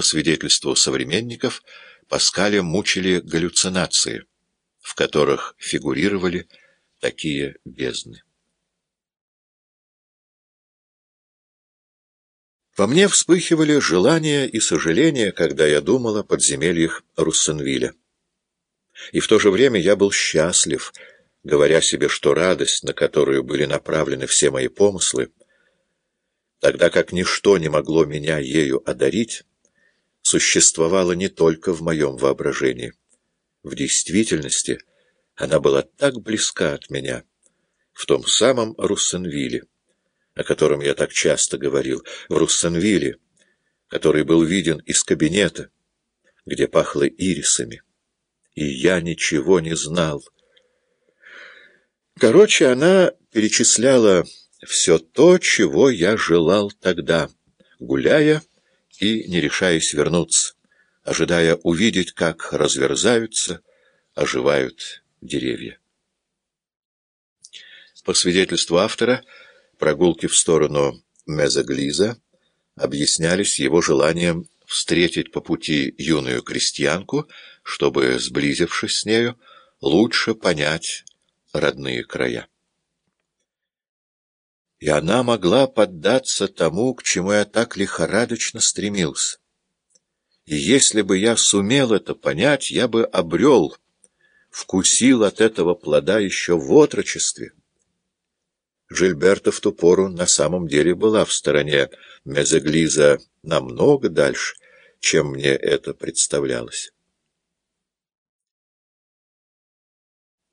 По свидетельству современников, Паскаля мучили галлюцинации, в которых фигурировали такие бездны. Во мне вспыхивали желания и сожаления, когда я думал о подземельях Руссенвилля. И в то же время я был счастлив, говоря себе, что радость, на которую были направлены все мои помыслы, тогда как ничто не могло меня ею одарить, существовала не только в моем воображении. В действительности она была так близка от меня, в том самом Руссенвилле, о котором я так часто говорил, в Руссенвилле, который был виден из кабинета, где пахло ирисами. И я ничего не знал. Короче, она перечисляла все то, чего я желал тогда, гуляя и не решаясь вернуться, ожидая увидеть, как разверзаются, оживают деревья. По свидетельству автора, прогулки в сторону Мезоглиза объяснялись его желанием встретить по пути юную крестьянку, чтобы, сблизившись с нею, лучше понять родные края. И она могла поддаться тому, к чему я так лихорадочно стремился. И если бы я сумел это понять, я бы обрел, вкусил от этого плода еще в отрочестве. Жильберта в ту пору на самом деле была в стороне Мезоглиза намного дальше, чем мне это представлялось.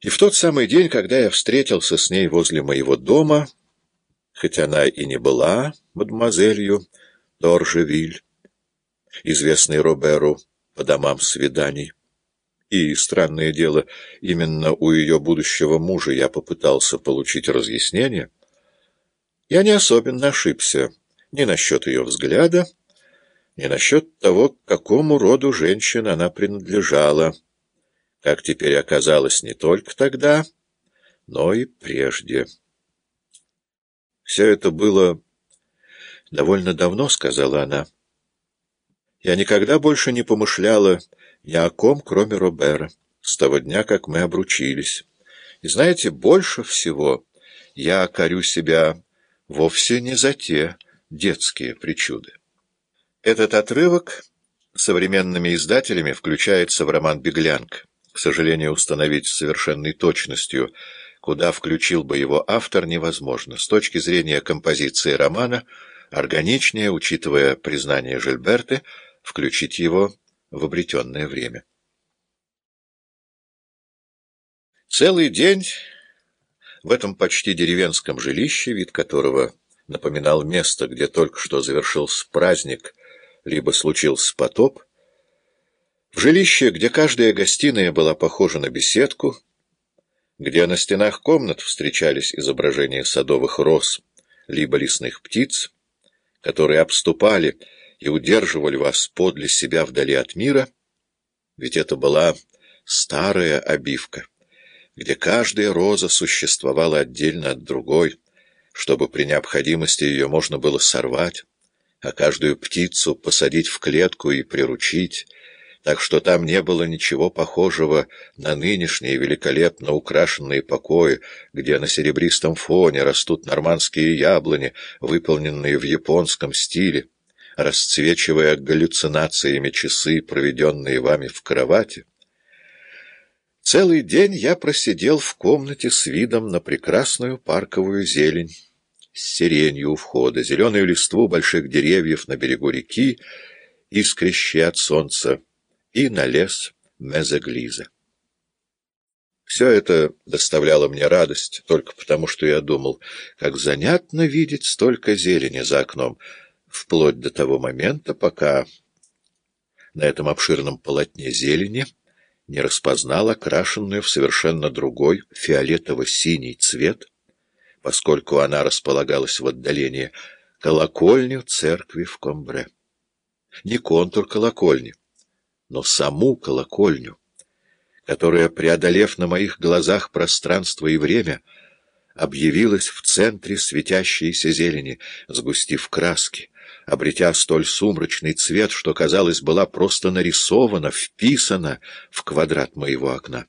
И в тот самый день, когда я встретился с ней возле моего дома, хоть она и не была мадемуазелью Доржевиль, известной Роберу по домам свиданий, и, странное дело, именно у ее будущего мужа я попытался получить разъяснение, я не особенно ошибся ни насчет ее взгляда, ни насчет того, к какому роду женщин она принадлежала, как теперь оказалось не только тогда, но и прежде. «Все это было довольно давно», — сказала она. «Я никогда больше не помышляла ни о ком, кроме Робера, с того дня, как мы обручились. И знаете, больше всего я корю себя вовсе не за те детские причуды». Этот отрывок современными издателями включается в роман «Беглянка». К сожалению, установить с совершенной точностью, куда включил бы его автор, невозможно. С точки зрения композиции романа, органичнее, учитывая признание Жильберты, включить его в обретенное время. Целый день в этом почти деревенском жилище, вид которого напоминал место, где только что завершился праздник, либо случился потоп, в жилище, где каждая гостиная была похожа на беседку, где на стенах комнат встречались изображения садовых роз, либо лесных птиц, которые обступали и удерживали вас подле себя вдали от мира, ведь это была старая обивка, где каждая роза существовала отдельно от другой, чтобы при необходимости ее можно было сорвать, а каждую птицу посадить в клетку и приручить, так что там не было ничего похожего на нынешние великолепно украшенные покои, где на серебристом фоне растут нормандские яблони, выполненные в японском стиле, расцвечивая галлюцинациями часы, проведенные вами в кровати. Целый день я просидел в комнате с видом на прекрасную парковую зелень, с сиренью у входа, зеленую листву больших деревьев на берегу реки, искрящие от солнца, и на лес Мезоглиза. Все это доставляло мне радость, только потому что я думал, как занятно видеть столько зелени за окном, вплоть до того момента, пока на этом обширном полотне зелени не распознал окрашенную в совершенно другой фиолетово-синий цвет, поскольку она располагалась в отдалении, колокольню церкви в Комбре. Не контур колокольни, но саму колокольню, которая, преодолев на моих глазах пространство и время, объявилась в центре светящейся зелени, сгустив краски, обретя столь сумрачный цвет, что, казалось, была просто нарисована, вписана в квадрат моего окна.